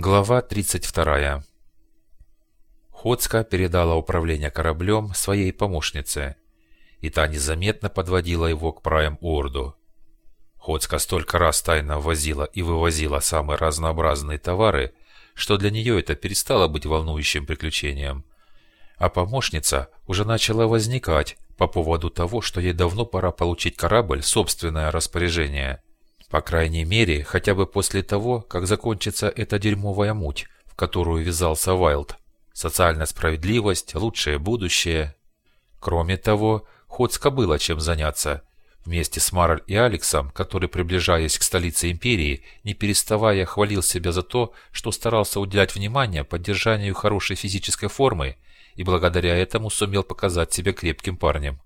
Глава 32. Ходска передала управление кораблем своей помощнице, и та незаметно подводила его к Прайм-Орду. Ходска столько раз тайно возила и вывозила самые разнообразные товары, что для нее это перестало быть волнующим приключением. А помощница уже начала возникать по поводу того, что ей давно пора получить корабль в собственное распоряжение – по крайней мере, хотя бы после того, как закончится эта дерьмовая муть, в которую ввязался Вайлд. Социальная справедливость, лучшее будущее. Кроме того, Ходска было чем заняться. Вместе с Мараль и Алексом, который, приближаясь к столице империи, не переставая хвалил себя за то, что старался уделять внимание поддержанию хорошей физической формы и благодаря этому сумел показать себя крепким парнем.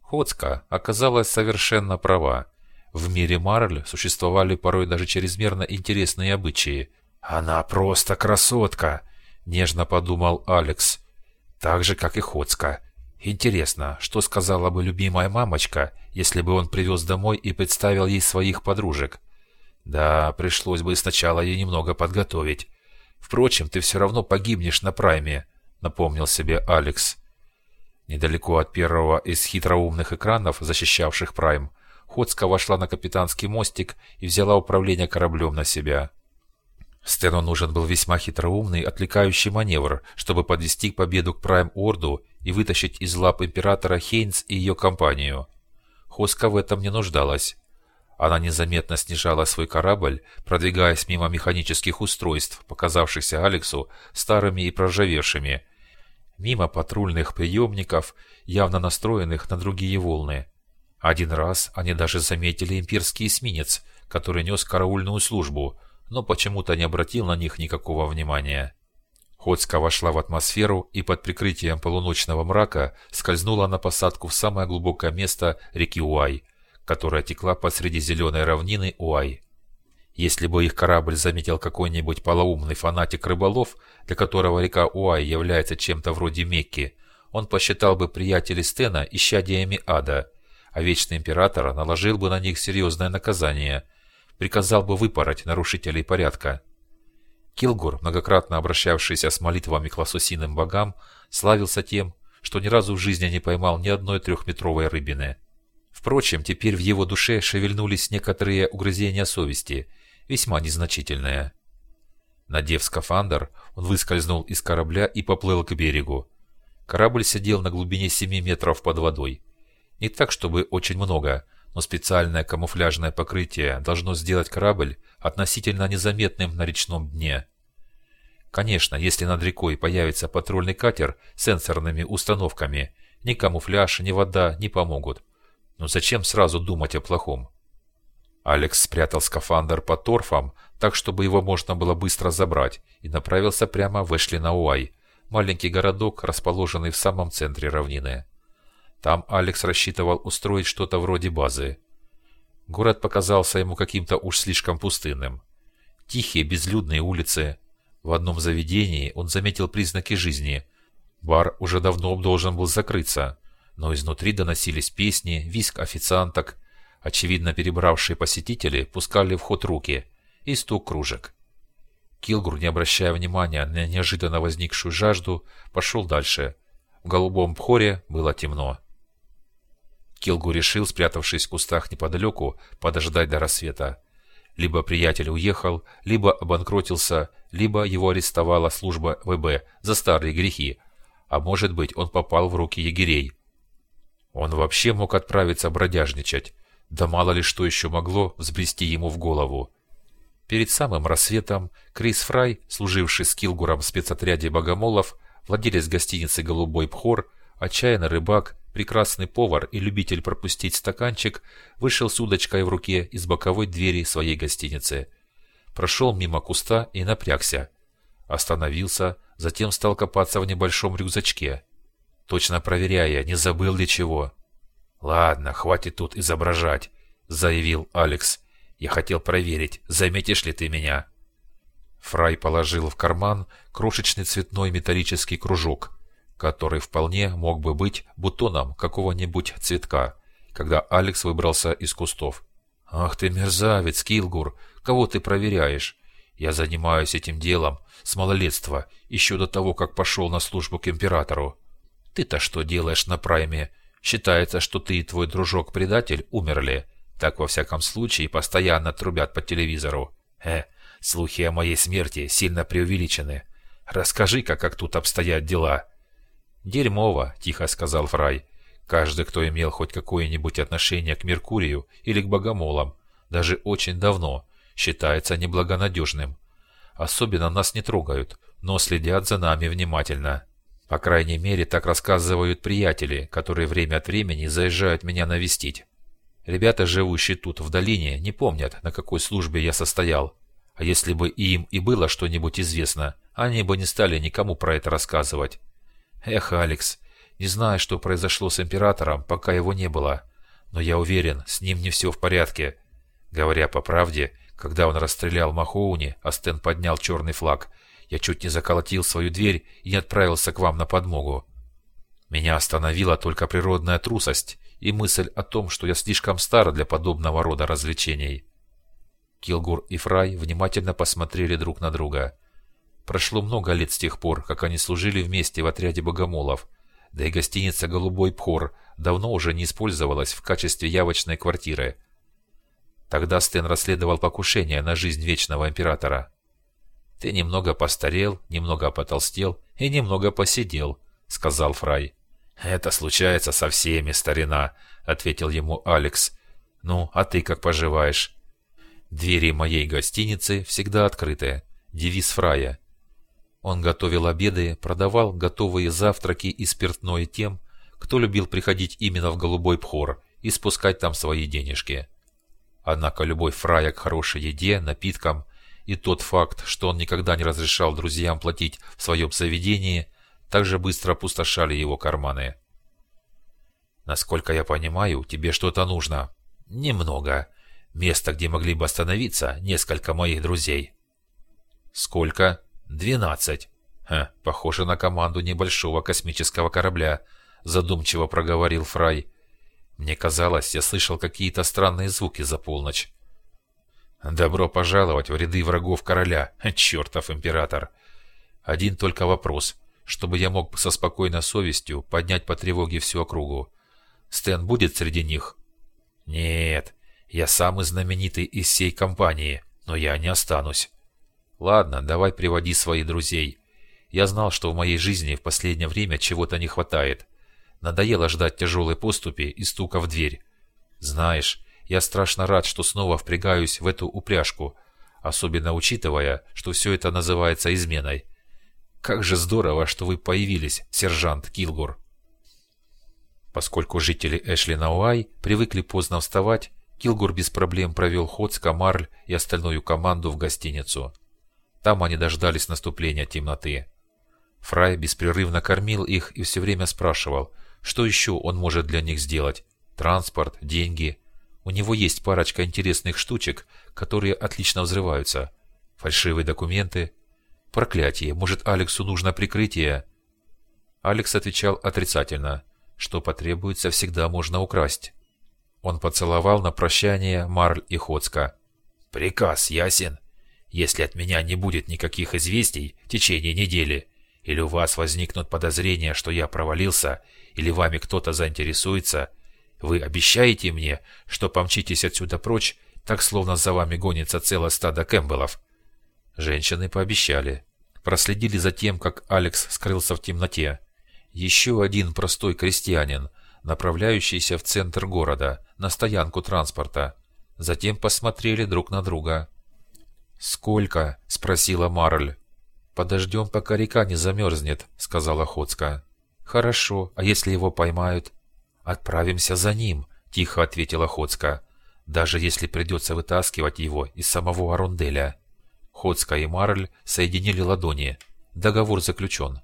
Ходска оказалась совершенно права. В мире Марль существовали порой даже чрезмерно интересные обычаи. «Она просто красотка!» – нежно подумал Алекс. «Так же, как и Хоцка. Интересно, что сказала бы любимая мамочка, если бы он привез домой и представил ей своих подружек? Да, пришлось бы сначала ей немного подготовить. Впрочем, ты все равно погибнешь на прайме», – напомнил себе Алекс. Недалеко от первого из хитроумных экранов, защищавших прайм, Ходска вошла на капитанский мостик и взяла управление кораблем на себя. Стэну нужен был весьма хитроумный, отвлекающий маневр, чтобы подвести победу к Прайм-Орду и вытащить из лап императора Хейнс и ее компанию. Хоска в этом не нуждалась. Она незаметно снижала свой корабль, продвигаясь мимо механических устройств, показавшихся Алексу старыми и проржавевшими, мимо патрульных приемников, явно настроенных на другие волны. Один раз они даже заметили имперский эсминец, который нес караульную службу, но почему-то не обратил на них никакого внимания. Ходска вошла в атмосферу и под прикрытием полуночного мрака скользнула на посадку в самое глубокое место реки Уай, которая текла посреди зеленой равнины Уай. Если бы их корабль заметил какой-нибудь полоумный фанатик-рыболов, для которого река Уай является чем-то вроде Мекки, он посчитал бы приятелей Стена исчадиями ада – а Вечный Император наложил бы на них серьезное наказание, приказал бы выпороть нарушителей порядка. Килгур, многократно обращавшийся с молитвами к лососиным богам, славился тем, что ни разу в жизни не поймал ни одной трехметровой рыбины. Впрочем, теперь в его душе шевельнулись некоторые угрызения совести, весьма незначительные. Надев скафандр, он выскользнул из корабля и поплыл к берегу. Корабль сидел на глубине 7 метров под водой. Не так, чтобы очень много, но специальное камуфляжное покрытие должно сделать корабль относительно незаметным на речном дне. Конечно, если над рекой появится патрульный катер с сенсорными установками, ни камуфляж, ни вода не помогут. Но зачем сразу думать о плохом? Алекс спрятал скафандр под торфом, так чтобы его можно было быстро забрать, и направился прямо в Эшли-Науай, маленький городок, расположенный в самом центре равнины. Там Алекс рассчитывал устроить что-то вроде базы. Город показался ему каким-то уж слишком пустынным. Тихие безлюдные улицы. В одном заведении он заметил признаки жизни. Бар уже давно должен был закрыться, но изнутри доносились песни, виск официанток. Очевидно, перебравшие посетители пускали в ход руки и стук кружек. Килгур, не обращая внимания на неожиданно возникшую жажду, пошел дальше. В голубом пхоре было темно. Килгу решил, спрятавшись в кустах неподалеку, подождать до рассвета. Либо приятель уехал, либо обанкротился, либо его арестовала служба ВБ за старые грехи, а может быть он попал в руки егерей. Он вообще мог отправиться бродяжничать, да мало ли что еще могло взбрести ему в голову. Перед самым рассветом Крис Фрай, служивший с Килгуром в спецотряде богомолов, владелец гостиницы «Голубой Пхор», отчаянный рыбак, прекрасный повар и любитель пропустить стаканчик, вышел с удочкой в руке из боковой двери своей гостиницы. Прошел мимо куста и напрягся. Остановился, затем стал копаться в небольшом рюкзачке, точно проверяя, не забыл ли чего. «Ладно, хватит тут изображать», — заявил Алекс. «Я хотел проверить, заметишь ли ты меня». Фрай положил в карман крошечный цветной металлический кружок — который вполне мог бы быть бутоном какого-нибудь цветка, когда Алекс выбрался из кустов. «Ах ты мерзавец, Килгур! Кого ты проверяешь? Я занимаюсь этим делом с малолетства, еще до того, как пошел на службу к императору. Ты-то что делаешь на прайме? Считается, что ты и твой дружок-предатель умерли. Так, во всяком случае, постоянно трубят по телевизору. Э, слухи о моей смерти сильно преувеличены. Расскажи-ка, как тут обстоят дела. Дерьмово, тихо сказал Фрай. Каждый, кто имел хоть какое-нибудь отношение к Меркурию или к богомолам, даже очень давно, считается неблагонадежным. Особенно нас не трогают, но следят за нами внимательно. По крайней мере, так рассказывают приятели, которые время от времени заезжают меня навестить. Ребята, живущие тут, в долине, не помнят, на какой службе я состоял. А если бы им и было что-нибудь известно, они бы не стали никому про это рассказывать. Эх, Алекс, не знаю, что произошло с императором, пока его не было. Но я уверен, с ним не все в порядке. Говоря по правде, когда он расстрелял Махоуни, а Стэн поднял черный флаг, я чуть не заколотил свою дверь и не отправился к вам на подмогу. Меня остановила только природная трусость и мысль о том, что я слишком стар для подобного рода развлечений. Килгур и Фрай внимательно посмотрели друг на друга. Прошло много лет с тех пор, как они служили вместе в отряде богомолов, да и гостиница «Голубой Пхор» давно уже не использовалась в качестве явочной квартиры. Тогда Стэн расследовал покушение на жизнь Вечного Императора. «Ты немного постарел, немного потолстел и немного посидел», — сказал Фрай. «Это случается со всеми, старина», — ответил ему Алекс. «Ну, а ты как поживаешь?» «Двери моей гостиницы всегда открыты. Девиз Фрая. Он готовил обеды, продавал готовые завтраки и спиртное тем, кто любил приходить именно в Голубой Пхор и спускать там свои денежки. Однако любой Фрая к хорошей еде, напиткам и тот факт, что он никогда не разрешал друзьям платить в своем заведении, также быстро опустошали его карманы. «Насколько я понимаю, тебе что-то нужно?» «Немного. Место, где могли бы остановиться несколько моих друзей». «Сколько?» «Двенадцать». «Ха, похоже на команду небольшого космического корабля», задумчиво проговорил Фрай. Мне казалось, я слышал какие-то странные звуки за полночь. Добро пожаловать в ряды врагов короля, чертов император. Один только вопрос, чтобы я мог со спокойной совестью поднять по тревоге всю округу. Стэн будет среди них? Нет, я самый знаменитый из всей компании, но я не останусь. Ладно, давай приводи своих друзей. Я знал, что в моей жизни в последнее время чего-то не хватает. Надоело ждать тяжелой поступи и стука в дверь. Знаешь, я страшно рад, что снова впрягаюсь в эту упряжку, особенно учитывая, что все это называется изменой. Как же здорово, что вы появились, сержант Килгур. Поскольку жители Эшли-Науай привыкли поздно вставать, Килгур без проблем провел ход с Камарль и остальную команду в гостиницу. Там они дождались наступления темноты. Фрай беспрерывно кормил их и все время спрашивал – что еще он может для них сделать? Транспорт, деньги. У него есть парочка интересных штучек, которые отлично взрываются. Фальшивые документы. Проклятие, может Алексу нужно прикрытие? Алекс отвечал отрицательно. Что потребуется, всегда можно украсть. Он поцеловал на прощание Марль и Хоцка. «Приказ ясен. Если от меня не будет никаких известий в течение недели, или у вас возникнут подозрения, что я провалился, или вами кто-то заинтересуется, вы обещаете мне, что помчитесь отсюда прочь, так словно за вами гонится целое стадо Кэмпбеллов?» Женщины пообещали. Проследили за тем, как Алекс скрылся в темноте. Еще один простой крестьянин, направляющийся в центр города, на стоянку транспорта. Затем посмотрели друг на друга. «Сколько?» – спросила Марль. «Подождем, пока река не замерзнет», – сказала Ходска. «Хорошо, а если его поймают?» «Отправимся за ним», – тихо ответила Ходска. «Даже если придется вытаскивать его из самого Арунделя». Ходска и Марль соединили ладони. Договор заключен.